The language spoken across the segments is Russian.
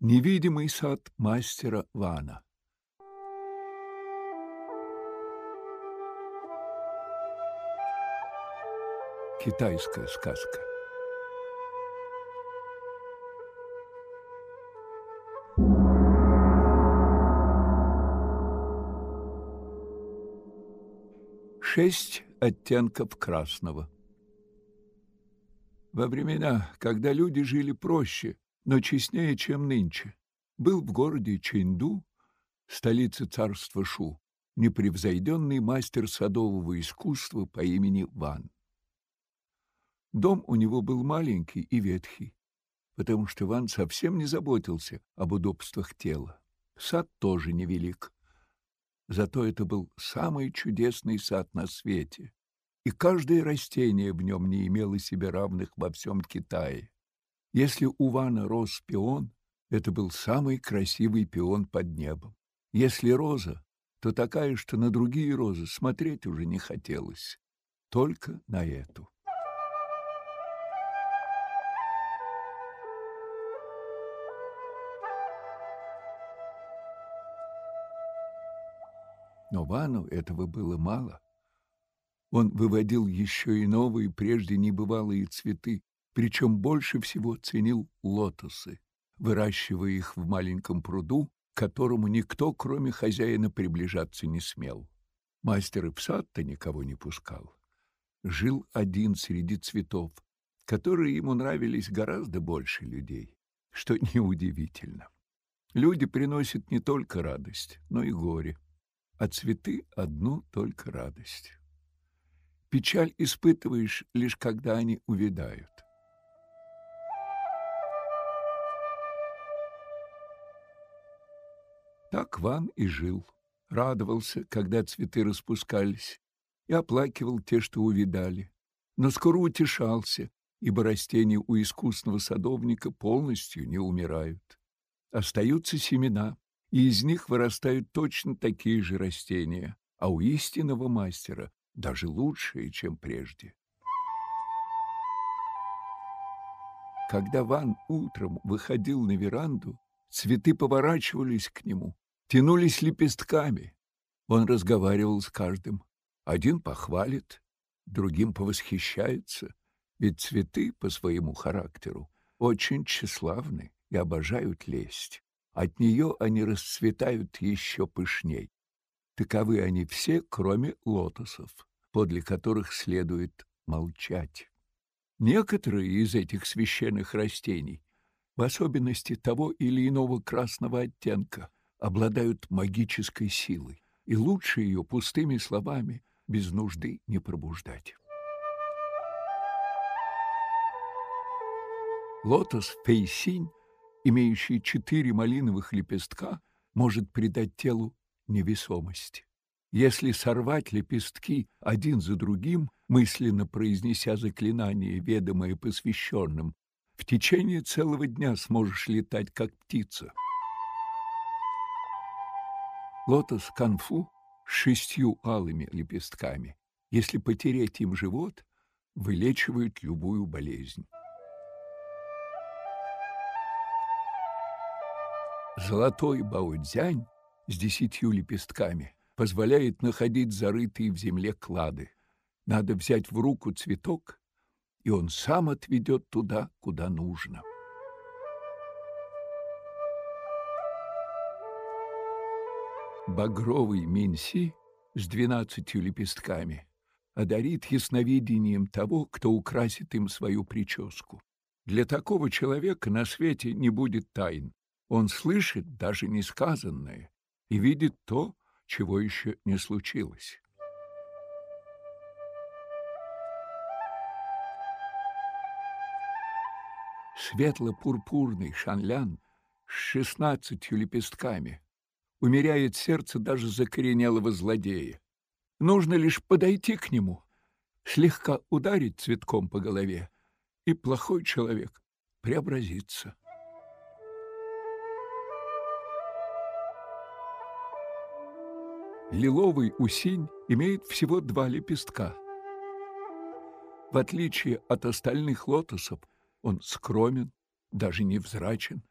Невидимый сад мастера Вана. Китайская сказка. Шесть оттенков красного Во времена, когда люди жили проще, но честнее, чем нынче, был в городе Чэнду, столице царства Шу, непревзойденный мастер садового искусства по имени Ван. Дом у него был маленький и ветхий, потому что Ван совсем не заботился об удобствах тела. Сад тоже невелик. Зато это был самый чудесный сад на свете, и каждое растение в нем не имело себе равных во всем Китае. Если у Вана рос пион, это был самый красивый пион под небом. Если роза, то такая, что на другие розы смотреть уже не хотелось, только на эту. Но Вану этого было мало. Он выводил еще и новые, прежде небывалые цветы, причем больше всего ценил лотосы, выращивая их в маленьком пруду, к которому никто, кроме хозяина, приближаться не смел. Мастер и в сад-то никого не пускал. Жил один среди цветов, которые ему нравились гораздо больше людей, что неудивительно. Люди приносят не только радость, но и горе а цветы — одну только радость. Печаль испытываешь лишь когда они увядают. Так Ван и жил, радовался, когда цветы распускались, и оплакивал те, что увидали, но скоро утешался, ибо растения у искусного садовника полностью не умирают. Остаются семена, и из них вырастают точно такие же растения, а у истинного мастера даже лучшие, чем прежде. Когда Ван утром выходил на веранду, цветы поворачивались к нему, тянулись лепестками. Он разговаривал с каждым. Один похвалит, другим повосхищается, ведь цветы по своему характеру очень тщеславны и обожают лесть. От нее они расцветают еще пышней. Таковы они все, кроме лотосов, подле которых следует молчать. Некоторые из этих священных растений, в особенности того или иного красного оттенка, обладают магической силой, и лучше ее пустыми словами без нужды не пробуждать. Лотос Фейсинь имеющий четыре малиновых лепестка, может придать телу невесомость. Если сорвать лепестки один за другим, мысленно произнеся заклинание, ведомое посвященным, в течение целого дня сможешь летать, как птица. Лотос канфу с шестью алыми лепестками, если потереть им живот, вылечивает любую болезнь. Золотой баудзянь с десятью лепестками позволяет находить зарытые в земле клады. Надо взять в руку цветок, и он сам отведет туда, куда нужно. Багровый минси с двенадцатью лепестками одарит ясновидением того, кто украсит им свою прическу. Для такого человека на свете не будет тайн. Он слышит даже несказанное и видит то, чего еще не случилось. Светло-пурпурный шанлян с шестнадцатью лепестками умеряет сердце даже закоренелого злодея. Нужно лишь подойти к нему, слегка ударить цветком по голове, и плохой человек преобразится. Лиловый усинь имеет всего два лепестка. В отличие от остальных лотосов, он скромен, даже невзрачен,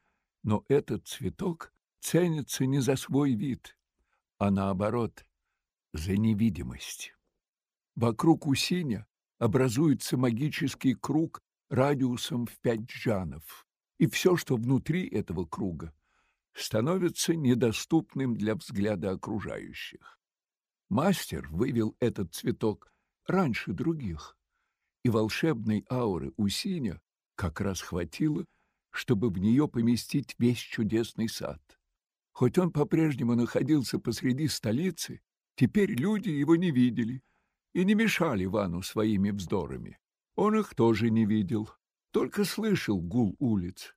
но этот цветок ценится не за свой вид, а наоборот, за невидимость. Вокруг усиня образуется магический круг радиусом в пять джанов, и все, что внутри этого круга, становится недоступным для взгляда окружающих. Мастер вывел этот цветок раньше других, и волшебной ауры Усиня как раз хватило, чтобы в нее поместить весь чудесный сад. Хоть он по-прежнему находился посреди столицы, теперь люди его не видели и не мешали Вану своими вздорами. Он их тоже не видел, только слышал гул улиц.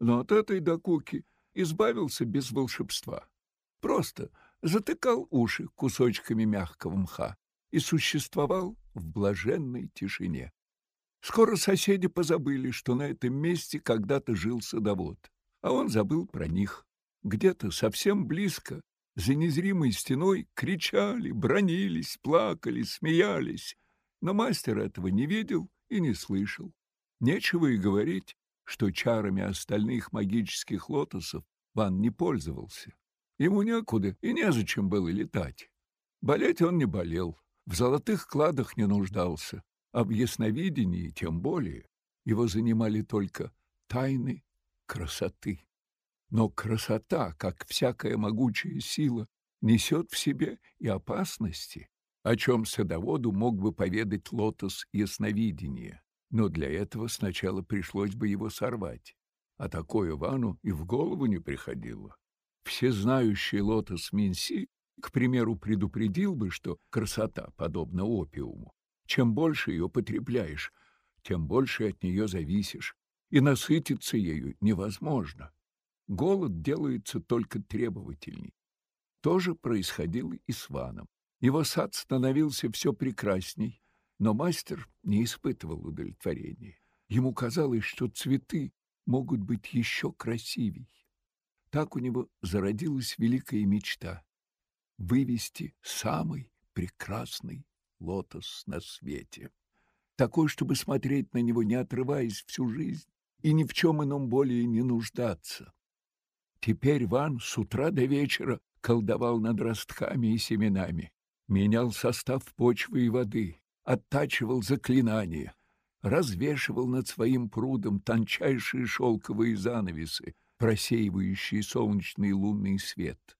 Но от этой докуки избавился без волшебства. Просто затыкал уши кусочками мягкого мха и существовал в блаженной тишине. Скоро соседи позабыли, что на этом месте когда-то жил садовод, а он забыл про них. Где-то совсем близко, за незримой стеной, кричали, бронились, плакали, смеялись, но мастер этого не видел и не слышал. Нечего и говорить, что чарами остальных магических лотосов Ван не пользовался. Ему некуда и незачем было летать. Болеть он не болел, в золотых кладах не нуждался, а в ясновидении тем более. Его занимали только тайны красоты. Но красота, как всякая могучая сила, несет в себе и опасности, о чем садоводу мог бы поведать лотос ясновидения. Но для этого сначала пришлось бы его сорвать а такое Вану и в голову не приходило. Всезнающий лотос Минси, к примеру, предупредил бы, что красота подобна опиуму. Чем больше ее потребляешь, тем больше от нее зависишь, и насытиться ею невозможно. Голод делается только требовательней. То же происходило и с Ваном. Его сад становился все прекрасней, но мастер не испытывал удовлетворения. Ему казалось, что цветы могут быть еще красивей. Так у него зародилась великая мечта — вывести самый прекрасный лотос на свете. Такой, чтобы смотреть на него, не отрываясь всю жизнь, и ни в чем ином более не нуждаться. Теперь Ван с утра до вечера колдовал над ростками и семенами, менял состав почвы и воды, оттачивал заклинания, развешивал над своим прудом тончайшие шелковые занавесы, просеивающие солнечный лунный свет.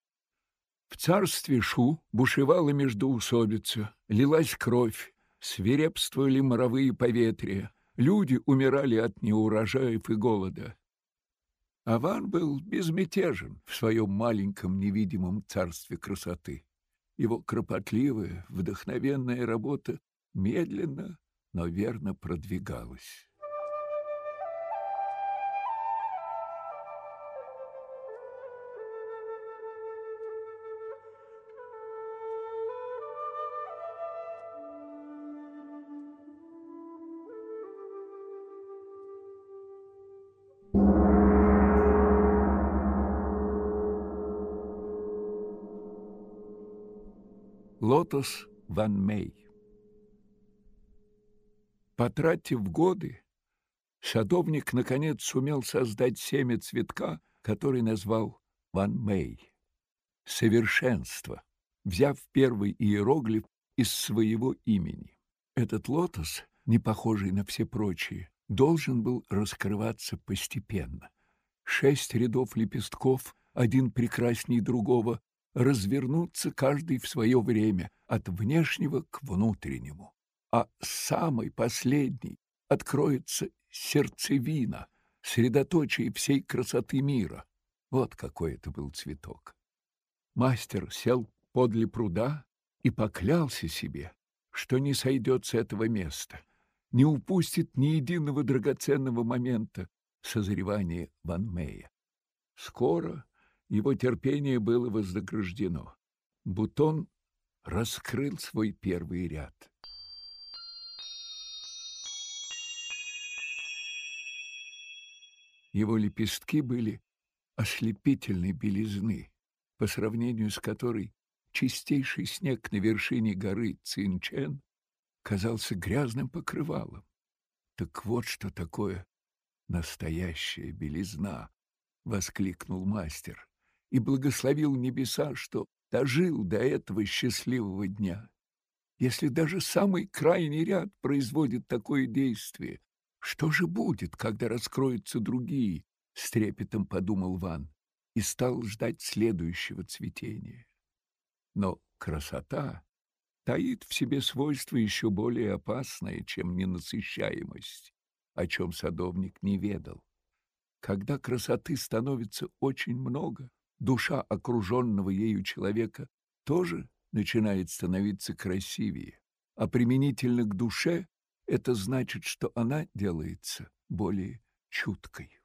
В царстве Шу бушевала междоусобица, лилась кровь, свирепствовали моровые поветрия, люди умирали от неурожаев и голода. Аван был безмятежен в своем маленьком невидимом царстве красоты. Его кропотливая, вдохновенная работа медленно, но верно продвигалась. Лотос Ван Мэй Потратив годы, садовник, наконец, сумел создать семя цветка, который назвал Ван Мэй. Совершенство, взяв первый иероглиф из своего имени. Этот лотос, не похожий на все прочие, должен был раскрываться постепенно. Шесть рядов лепестков, один прекрасней другого, развернуться каждый в свое время, от внешнего к внутреннему а самый последний откроется сердцевина, средоточие всей красоты мира. Вот какой это был цветок. Мастер сел подле пруда и поклялся себе, что не сойдет с этого места, не упустит ни единого драгоценного момента созревания Ван Мэя. Скоро его терпение было вознаграждено. Бутон раскрыл свой первый ряд. Его лепестки были ослепительной белизны, по сравнению с которой чистейший снег на вершине горы Цинчен казался грязным покрывалом. Так вот что такое настоящая белизна, — воскликнул мастер и благословил небеса, что дожил до этого счастливого дня. Если даже самый крайний ряд производит такое действие, что же будет, когда раскроются другие? С трепетом подумал Ван и стал ждать следующего цветения. Но красота таит в себе свойство еще более опасное, чем ненасыщаемость, о чем садовник не ведал. Когда красоты становится очень много, душа окруженного ею человека тоже начинает становиться красивее, а применительно к душе это значит, что она делается более чуткой.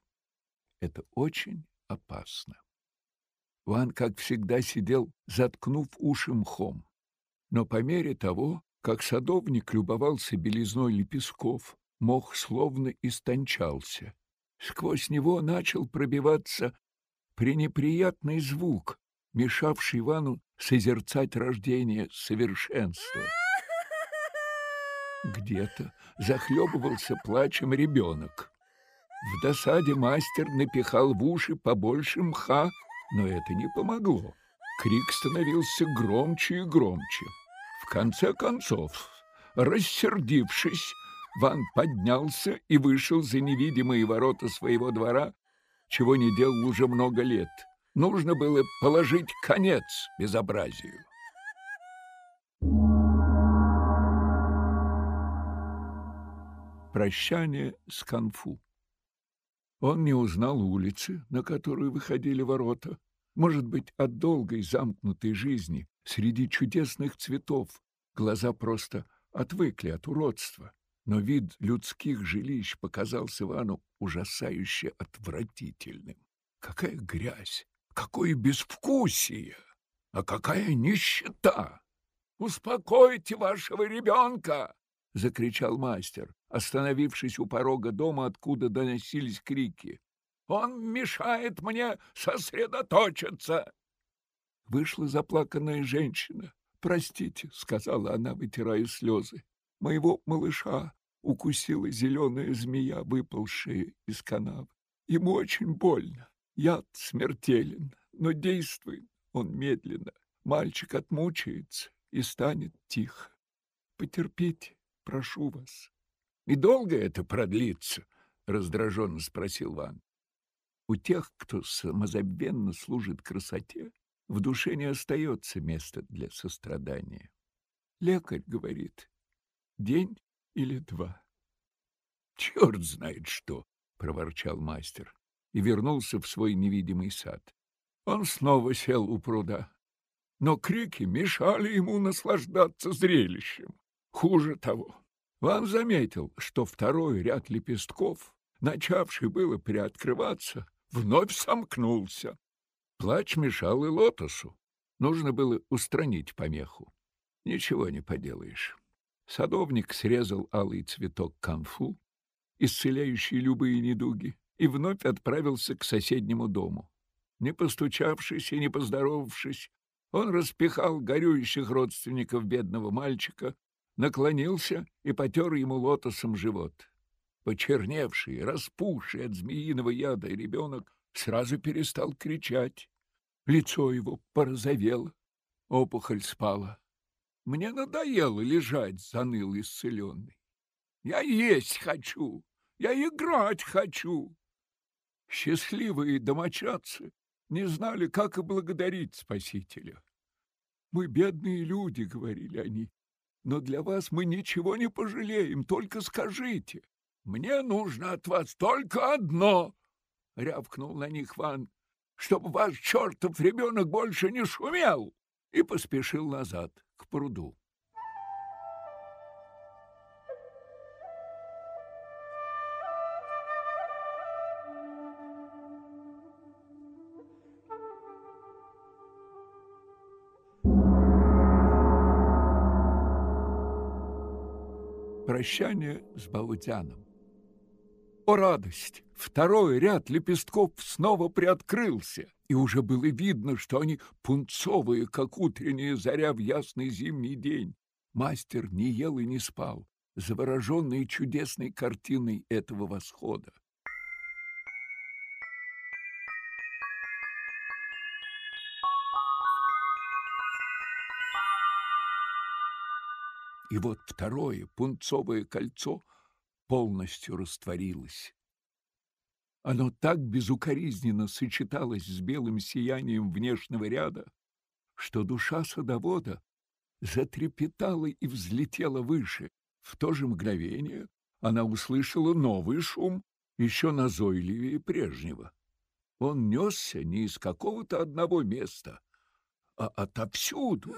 Это очень опасно. Ван, как всегда, сидел, заткнув уши мхом. Но по мере того, как садовник любовался белизной лепестков, мох словно истончался. Сквозь него начал пробиваться пренеприятный звук, мешавший Ивану созерцать рождение совершенства. Где-то захлебывался плачем ребенок. В досаде мастер напихал в уши побольше мха, но это не помогло. Крик становился громче и громче. В конце концов, рассердившись, Ван поднялся и вышел за невидимые ворота своего двора, чего не делал уже много лет. Нужно было положить конец безобразию. Прощание с Канфу. Он не узнал улицы, на которую выходили ворота. Может быть, от долгой замкнутой жизни среди чудесных цветов глаза просто отвыкли от уродства. Но вид людских жилищ показался Ивану ужасающе отвратительным. Какая грязь! Какое безвкусие! А какая нищета! Успокойте вашего ребенка! — закричал мастер, остановившись у порога дома, откуда доносились крики. «Он мешает мне сосредоточиться!» Вышла заплаканная женщина. «Простите», — сказала она, вытирая слезы. «Моего малыша укусила зеленая змея, выпалшая из канавы. Ему очень больно. Яд смертелен, но действует он медленно. Мальчик отмучается и станет тихо. Потерпите, прошу вас. — И долго это продлится? — раздраженно спросил Ван. У тех, кто самозабвенно служит красоте, в душе не остается места для сострадания. Лекарь говорит, день или два. — Черт знает что! — проворчал мастер и вернулся в свой невидимый сад. Он снова сел у пруда, но крики мешали ему наслаждаться зрелищем. Хуже того, Ван заметил, что второй ряд лепестков, начавший было приоткрываться, вновь сомкнулся. Плач мешал и лотосу. Нужно было устранить помеху. Ничего не поделаешь. Садовник срезал алый цветок камфу, исцеляющий любые недуги, и вновь отправился к соседнему дому. Не постучавшись и не поздоровавшись, он распихал горюющих родственников бедного мальчика, наклонился и потер ему лотосом живот. Почерневший, распухший от змеиного яда ребенок сразу перестал кричать. Лицо его порозовело, опухоль спала. Мне надоело лежать, заныл исцеленный. Я есть хочу, я играть хочу. Счастливые домочадцы не знали, как и благодарить Спасителя. Мы бедные люди, — говорили они, но для вас мы ничего не пожалеем, только скажите. Мне нужно от вас только одно, — рявкнул на них Ван, — чтобы ваш чертов ребенок больше не шумел, и поспешил назад к пруду. Прощание с Баудяном. О, радость! Второй ряд лепестков снова приоткрылся, и уже было видно, что они пунцовые, как утренняя заря в ясный зимний день. Мастер не ел и не спал, завороженный чудесной картиной этого восхода. И вот второе пунцовое кольцо полностью растворилось. Оно так безукоризненно сочеталось с белым сиянием внешнего ряда, что душа садовода затрепетала и взлетела выше. В то же мгновение она услышала новый шум, еще назойливее прежнего. Он несся не из какого-то одного места, а отовсюду.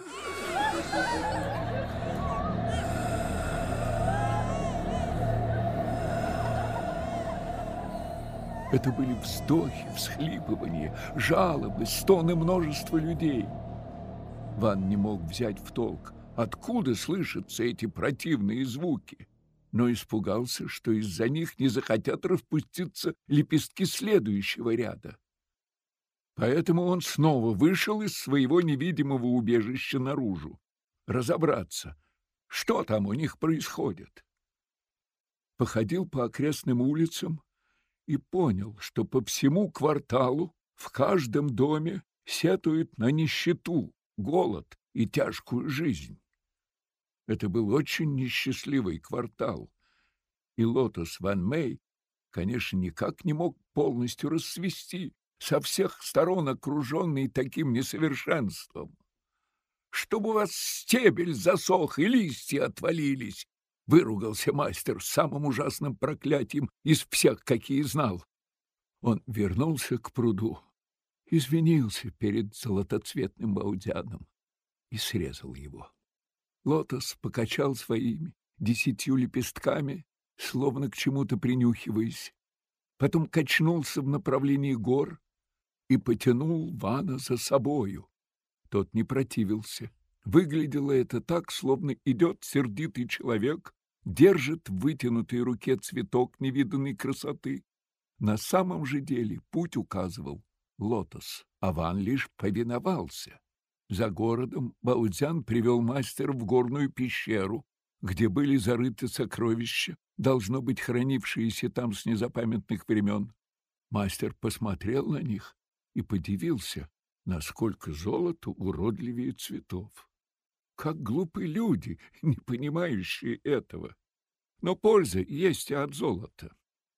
Это были вздохи, всхлипывания, жалобы, стоны множества людей. Ван не мог взять в толк, откуда слышатся эти противные звуки, но испугался, что из-за них не захотят распуститься лепестки следующего ряда. Поэтому он снова вышел из своего невидимого убежища наружу, разобраться, что там у них происходит. Походил по окрестным улицам, и понял, что по всему кварталу, в каждом доме сетуют на нищету, голод и тяжкую жизнь. Это был очень несчастливый квартал, и Лотос Ван Мэй, конечно, никак не мог полностью рассвести, со всех сторон окруженный таким несовершенством. Чтобы у вас стебель засох и листья отвалились, Выругался мастер самым ужасным проклятием из всех, какие знал. Он вернулся к пруду, извинился перед золотоцветным баудяном и срезал его. Лотос покачал своими десятью лепестками, словно к чему-то принюхиваясь, потом качнулся в направлении гор и потянул Вана за собою. Тот не противился. Выглядело это так, словно идет сердитый человек держит в вытянутой руке цветок невиданной красоты. На самом же деле путь указывал лотос, а Ван лишь повиновался. За городом Баудзян привел мастера в горную пещеру, где были зарыты сокровища, должно быть, хранившиеся там с незапамятных времен. Мастер посмотрел на них и подивился, насколько золото уродливее цветов. Как глупы люди, не понимающие этого. Но польза есть и от золота.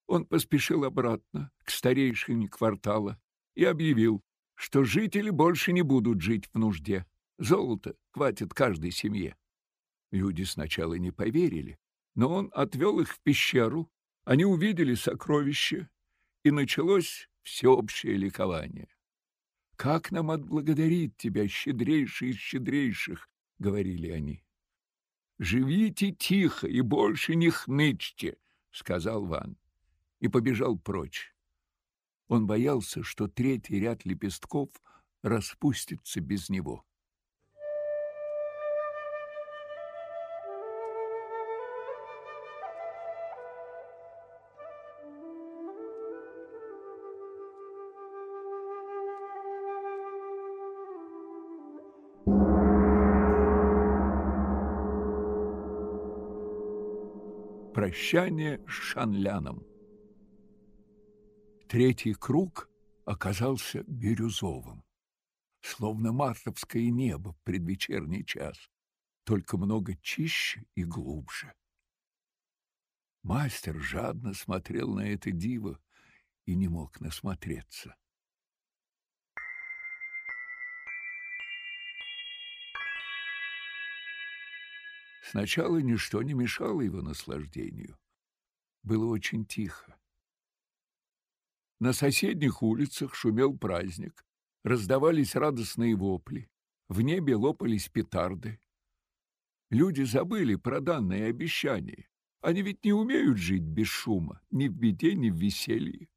Он поспешил обратно, к старейшине квартала, и объявил, что жители больше не будут жить в нужде. Золота хватит каждой семье. Люди сначала не поверили, но он отвел их в пещеру, они увидели сокровища, и началось всеобщее ликование. «Как нам отблагодарить тебя, щедрейший из щедрейших?» — говорили они. «Живите тихо и больше не хнычьте», — сказал Ван, и побежал прочь. Он боялся, что третий ряд лепестков распустится без него. Прощание с Шанляном. Третий круг оказался бирюзовым, словно мартовское небо предвечерний час, только много чище и глубже. Мастер жадно смотрел на это диво и не мог насмотреться. Сначала ничто не мешало его наслаждению. Было очень тихо. На соседних улицах шумел праздник, раздавались радостные вопли, в небе лопались петарды. Люди забыли про данное обещание. Они ведь не умеют жить без шума, ни в беде, ни в веселье.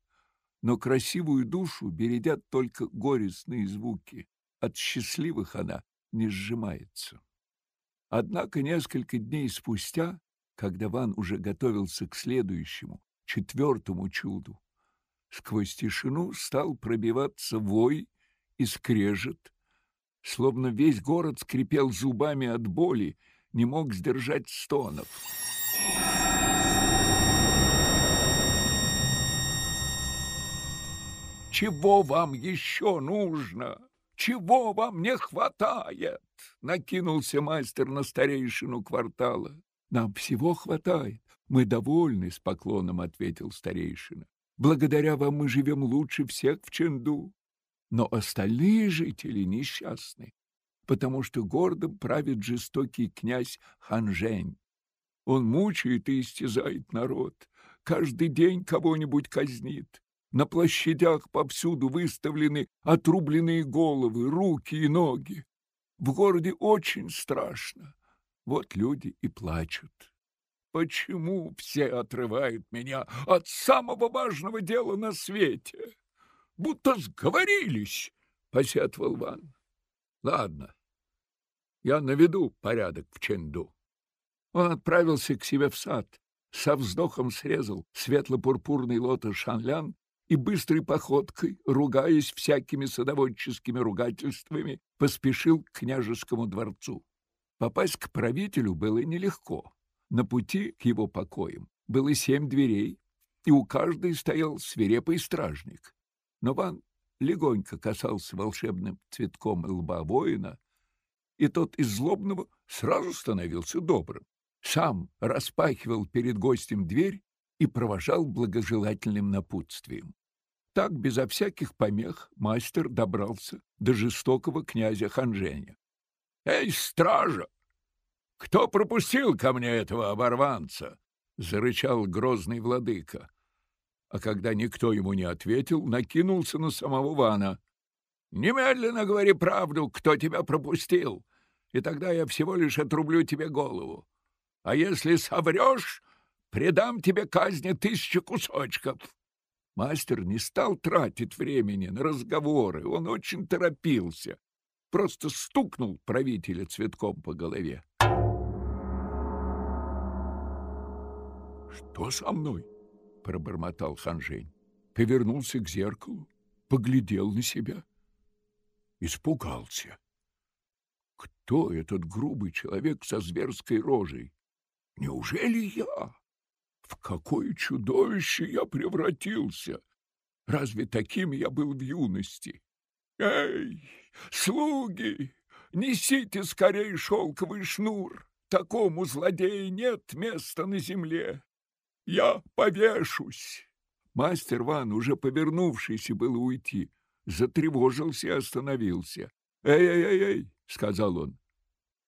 Но красивую душу бередят только горестные звуки. От счастливых она не сжимается. Однако несколько дней спустя, когда Ван уже готовился к следующему, четвертому чуду, сквозь тишину стал пробиваться вой и скрежет, словно весь город скрипел зубами от боли, не мог сдержать стонов. «Чего вам еще нужно? Чего вам не хватает?» Накинулся мастер на старейшину квартала. «Нам всего хватает. Мы довольны», — с поклоном ответил старейшина. «Благодаря вам мы живем лучше всех в Ченду. Но остальные жители несчастны, потому что городом правит жестокий князь Ханжень. Он мучает и истязает народ, каждый день кого-нибудь казнит. На площадях повсюду выставлены отрубленные головы, руки и ноги. В городе очень страшно. Вот люди и плачут. Почему все отрывают меня от самого важного дела на свете? Будто сговорились, — посетовал Ван. Ладно, я наведу порядок в Ченду. Он отправился к себе в сад, со вздохом срезал светло-пурпурный лотос шанлян и быстрой походкой, ругаясь всякими садоводческими ругательствами, поспешил к княжескому дворцу. Попасть к правителю было нелегко. На пути к его покоям было семь дверей, и у каждой стоял свирепый стражник. Но Ван легонько касался волшебным цветком лба воина, и тот из злобного сразу становился добрым. Сам распахивал перед гостем дверь и провожал благожелательным напутствием. Так, безо всяких помех, мастер добрался до жестокого князя Ханженя. — Эй, стража! «Кто пропустил ко мне этого оборванца?» — зарычал грозный владыка. А когда никто ему не ответил, накинулся на самого Вана. «Немедленно говори правду, кто тебя пропустил, и тогда я всего лишь отрублю тебе голову. А если соврешь, предам тебе казни тысячи кусочков». Мастер не стал тратить времени на разговоры, он очень торопился. Просто стукнул правителя цветком по голове. «Что со мной?» — пробормотал Ханжень. Повернулся к зеркалу, поглядел на себя. Испугался. Кто этот грубый человек со зверской рожей? Неужели я? В какое чудовище я превратился? Разве таким я был в юности? Эй, слуги, несите скорей шелковый шнур! Такому злодею нет места на земле. Я повешусь. Мастер Ван, уже повернувшийся было уйти, затревожился и остановился. «Эй-эй-эй!» — сказал он.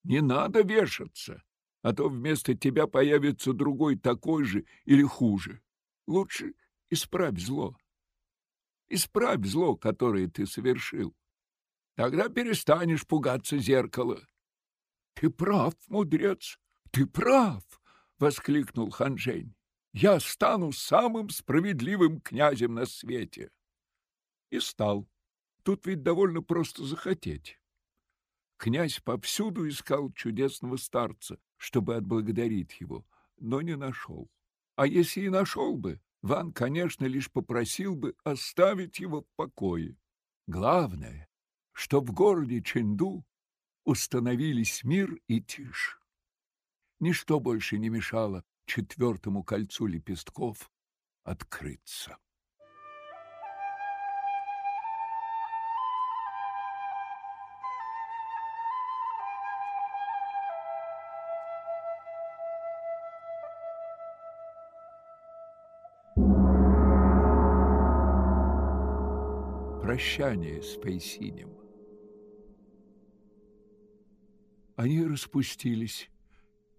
«Не надо вешаться, а то вместо тебя появится другой такой же или хуже. Лучше исправь зло. Исправь зло, которое ты совершил. Тогда перестанешь пугаться зеркала». «Ты прав, мудрец, ты прав!» — воскликнул Ханжень я стану самым справедливым князем на свете. И стал. Тут ведь довольно просто захотеть. Князь повсюду искал чудесного старца, чтобы отблагодарить его, но не нашел. А если и нашел бы, Ван, конечно, лишь попросил бы оставить его в покое. Главное, что в городе Ченду установились мир и тишь. Ничто больше не мешало четвертому кольцу лепестков открыться. Прощание с Пейсинем. Они распустились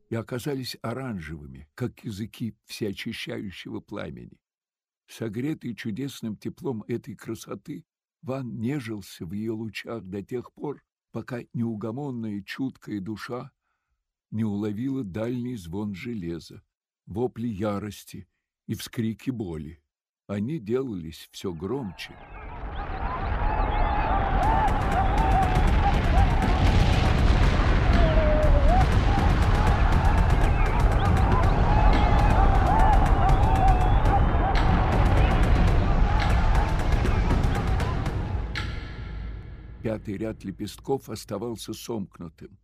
и оказались оранжевыми, как языки всеочищающего пламени. Согретый чудесным теплом этой красоты, Ван нежился в ее лучах до тех пор, пока неугомонная чуткая душа не уловила дальний звон железа, вопли ярости и вскрики боли. Они делались все громче. Пятый ряд лепестков оставался сомкнутым.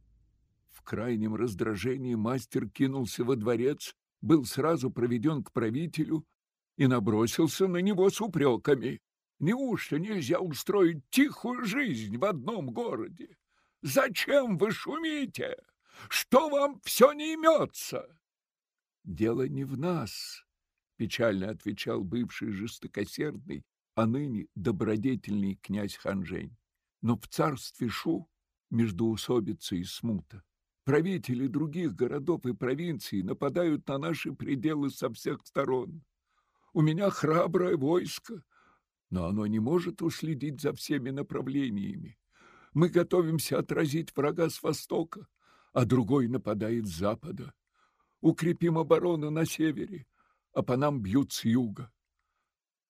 В крайнем раздражении мастер кинулся во дворец, был сразу проведен к правителю и набросился на него с упреками. Неужто нельзя устроить тихую жизнь в одном городе? Зачем вы шумите? Что вам все не имется? Дело не в нас, печально отвечал бывший жестокосердный, а ныне добродетельный князь Ханжень. Но в царстве Шу междоусобица и смута. Правители других городов и провинций нападают на наши пределы со всех сторон. У меня храброе войско, но оно не может уследить за всеми направлениями. Мы готовимся отразить врага с востока, а другой нападает с запада. Укрепим оборону на севере, а по нам бьют с юга.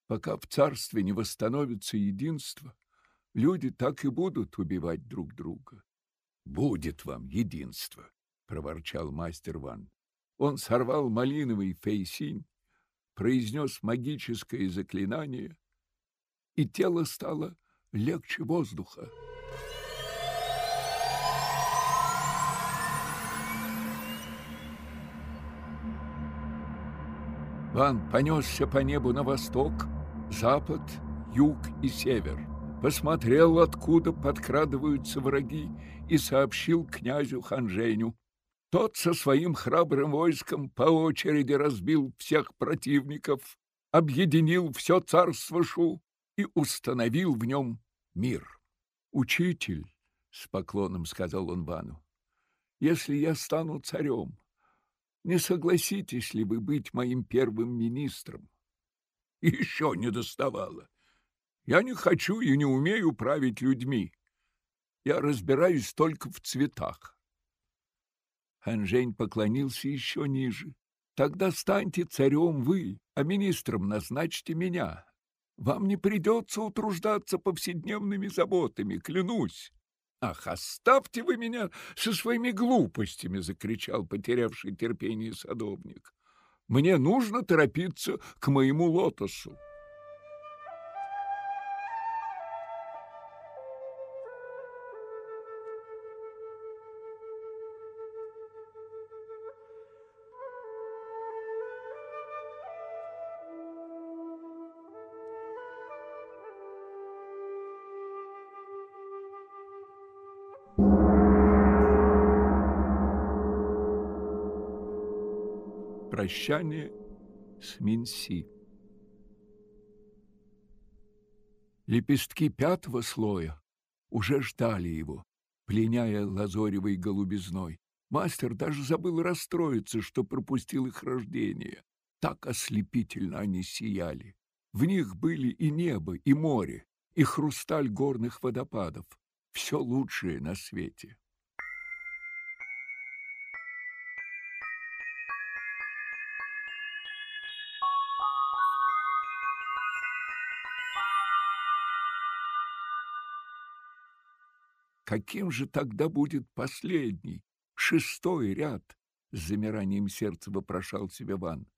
Пока в царстве не восстановится единство, люди так и будут убивать друг друга. — Будет вам единство, — проворчал мастер Ван. Он сорвал малиновый фейсинь, произнес магическое заклинание, и тело стало легче воздуха. Ван понесся по небу на восток, запад, юг и север. Посмотрел, откуда подкрадываются враги, и сообщил князю Ханженю. Тот со своим храбрым войском по очереди разбил всех противников, объединил все царство Шу и установил в нем мир. «Учитель», — с поклоном сказал он Вану, — «если я стану царем, не согласитесь ли вы быть моим первым министром? Еще не доставало. Я не хочу и не умею править людьми. Я разбираюсь только в цветах. Ханжень поклонился еще ниже. Тогда станьте царем вы, а министром назначьте меня. Вам не придется утруждаться повседневными заботами, клянусь. «Ах, оставьте вы меня со своими глупостями!» — закричал потерявший терпение садовник. «Мне нужно торопиться к моему лотосу». Прощание с Минси. Лепестки пятого слоя уже ждали его, пленяя лазоревой голубизной. Мастер даже забыл расстроиться, что пропустил их рождение. Так ослепительно они сияли. В них были и небо, и море, и хрусталь горных водопадов. Все лучшее на свете. Каким же тогда будет последний, шестой ряд? С замиранием сердца вопрошал себе Ван.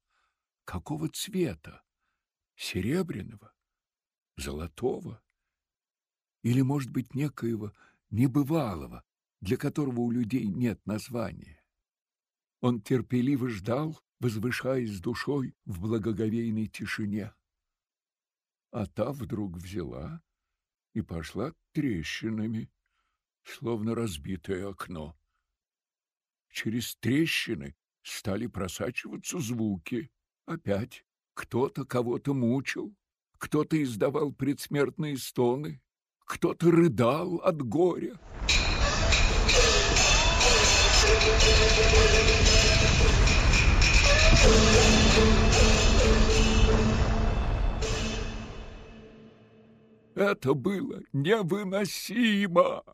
Какого цвета? Серебряного? Золотого? Или, может быть, некоего небывалого, для которого у людей нет названия? Он терпеливо ждал, возвышаясь душой в благоговейной тишине. А та вдруг взяла и пошла трещинами словно разбитое окно. Через трещины стали просачиваться звуки. Опять кто-то кого-то мучил, кто-то издавал предсмертные стоны, кто-то рыдал от горя. Это было невыносимо!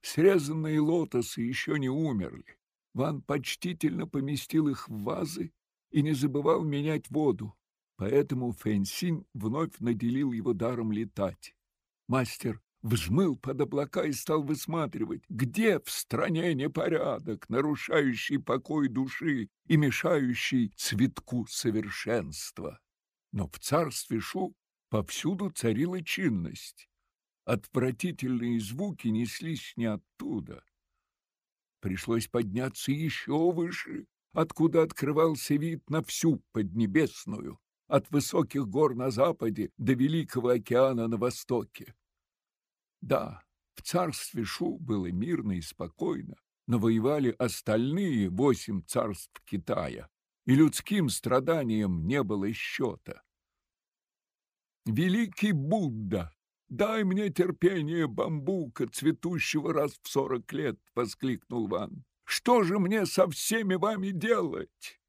Срезанные лотосы еще не умерли. Ван почтительно поместил их в вазы и не забывал менять воду, поэтому Фэнсинь вновь наделил его даром летать. Мастер взмыл под облака и стал высматривать, где в стране непорядок, нарушающий покой души и мешающий цветку совершенства. Но в царстве Шу повсюду царила чинность. Отвратительные звуки неслись не оттуда. Пришлось подняться еще выше, откуда открывался вид на всю Поднебесную, от высоких гор на западе до Великого океана на востоке. Да, в царстве Шу было мирно и спокойно, но воевали остальные восемь царств Китая, и людским страданиям не было счета. «Великий Будда, дай мне терпение бамбука, цветущего раз в сорок лет!» — воскликнул Ван. «Что же мне со всеми вами делать?»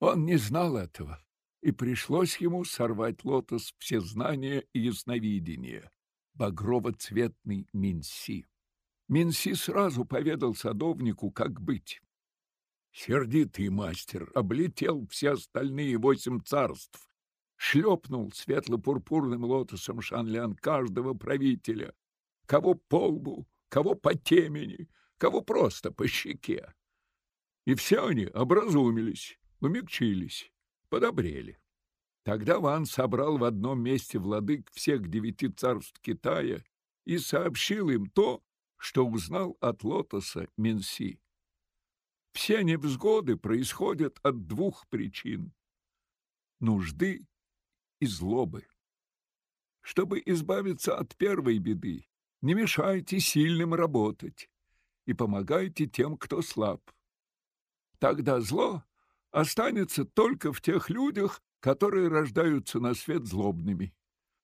Он не знал этого, и пришлось ему сорвать лотос всезнания и ясновидения, багрово-цветный Минси. Минси сразу поведал садовнику, как быть. Сердитый мастер облетел все остальные восемь царств, шлепнул светло-пурпурным лотосом Шанлян каждого правителя, кого по лбу, кого по темени, кого просто по щеке. И все они образумились, умягчились, подобрели. Тогда Ван собрал в одном месте владык всех девяти царств Китая и сообщил им то, что узнал от лотоса Минси. Все невзгоды происходят от двух причин — нужды и злобы. Чтобы избавиться от первой беды, не мешайте сильным работать и помогайте тем, кто слаб. Тогда зло останется только в тех людях, которые рождаются на свет злобными.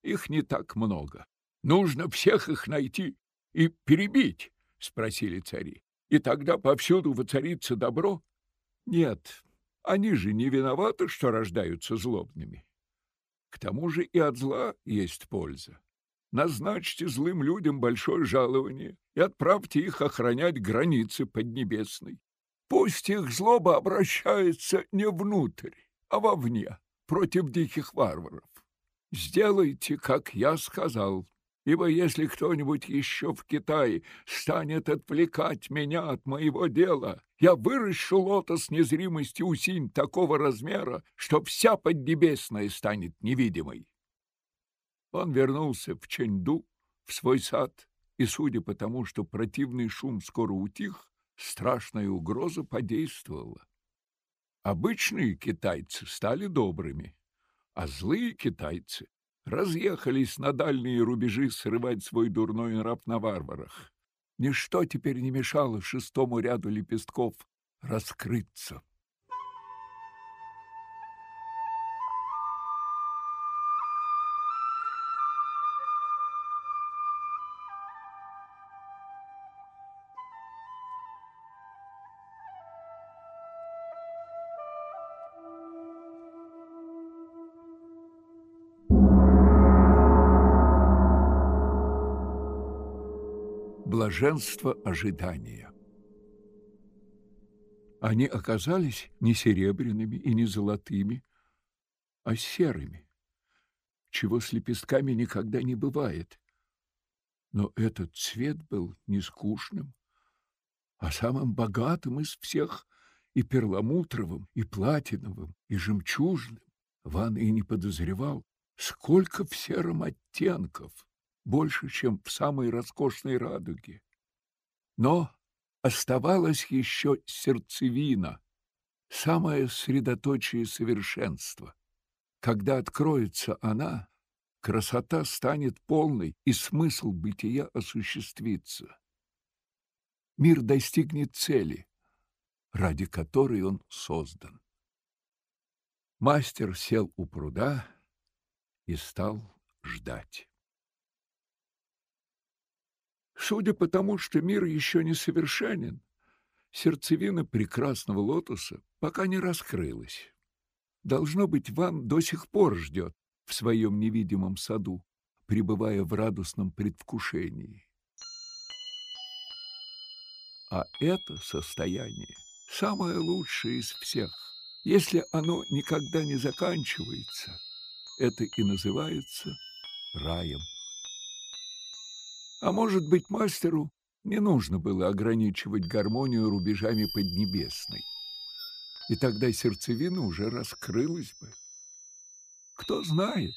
Их не так много. Нужно всех их найти и перебить, — спросили цари. И тогда повсюду воцарится добро? Нет, они же не виноваты, что рождаются злобными. К тому же и от зла есть польза. Назначьте злым людям большое жалование и отправьте их охранять границы Поднебесной. Пусть их злоба обращается не внутрь, а вовне, против диких варваров. Сделайте, как я сказал, ибо если кто-нибудь еще в Китае станет отвлекать меня от моего дела, я выращу лотос незримости усинь такого размера, что вся Поднебесная станет невидимой. Он вернулся в Чэньду, в свой сад, и, судя по тому, что противный шум скоро утих, страшная угроза подействовала. Обычные китайцы стали добрыми, а злые китайцы разъехались на дальние рубежи срывать свой дурной нрав на варварах. Ничто теперь не мешало шестому ряду лепестков раскрыться. Блаженство ожидания. Они оказались не серебряными и не золотыми, а серыми, чего с лепестками никогда не бывает. Но этот цвет был не скучным, а самым богатым из всех и перламутровым, и платиновым, и жемчужным. Ван и не подозревал, сколько в сером оттенков больше, чем в самой роскошной радуге. Но оставалась еще сердцевина, самое средоточие совершенства. Когда откроется она, красота станет полной, и смысл бытия осуществится. Мир достигнет цели, ради которой он создан. Мастер сел у пруда и стал ждать. Судя по тому, что мир еще не совершенен, сердцевина прекрасного лотоса пока не раскрылась. Должно быть, Ван до сих пор ждет в своем невидимом саду, пребывая в радостном предвкушении. А это состояние самое лучшее из всех. Если оно никогда не заканчивается, это и называется раем. А может быть, мастеру не нужно было ограничивать гармонию рубежами Поднебесной. И тогда сердцевина уже раскрылась бы. Кто знает,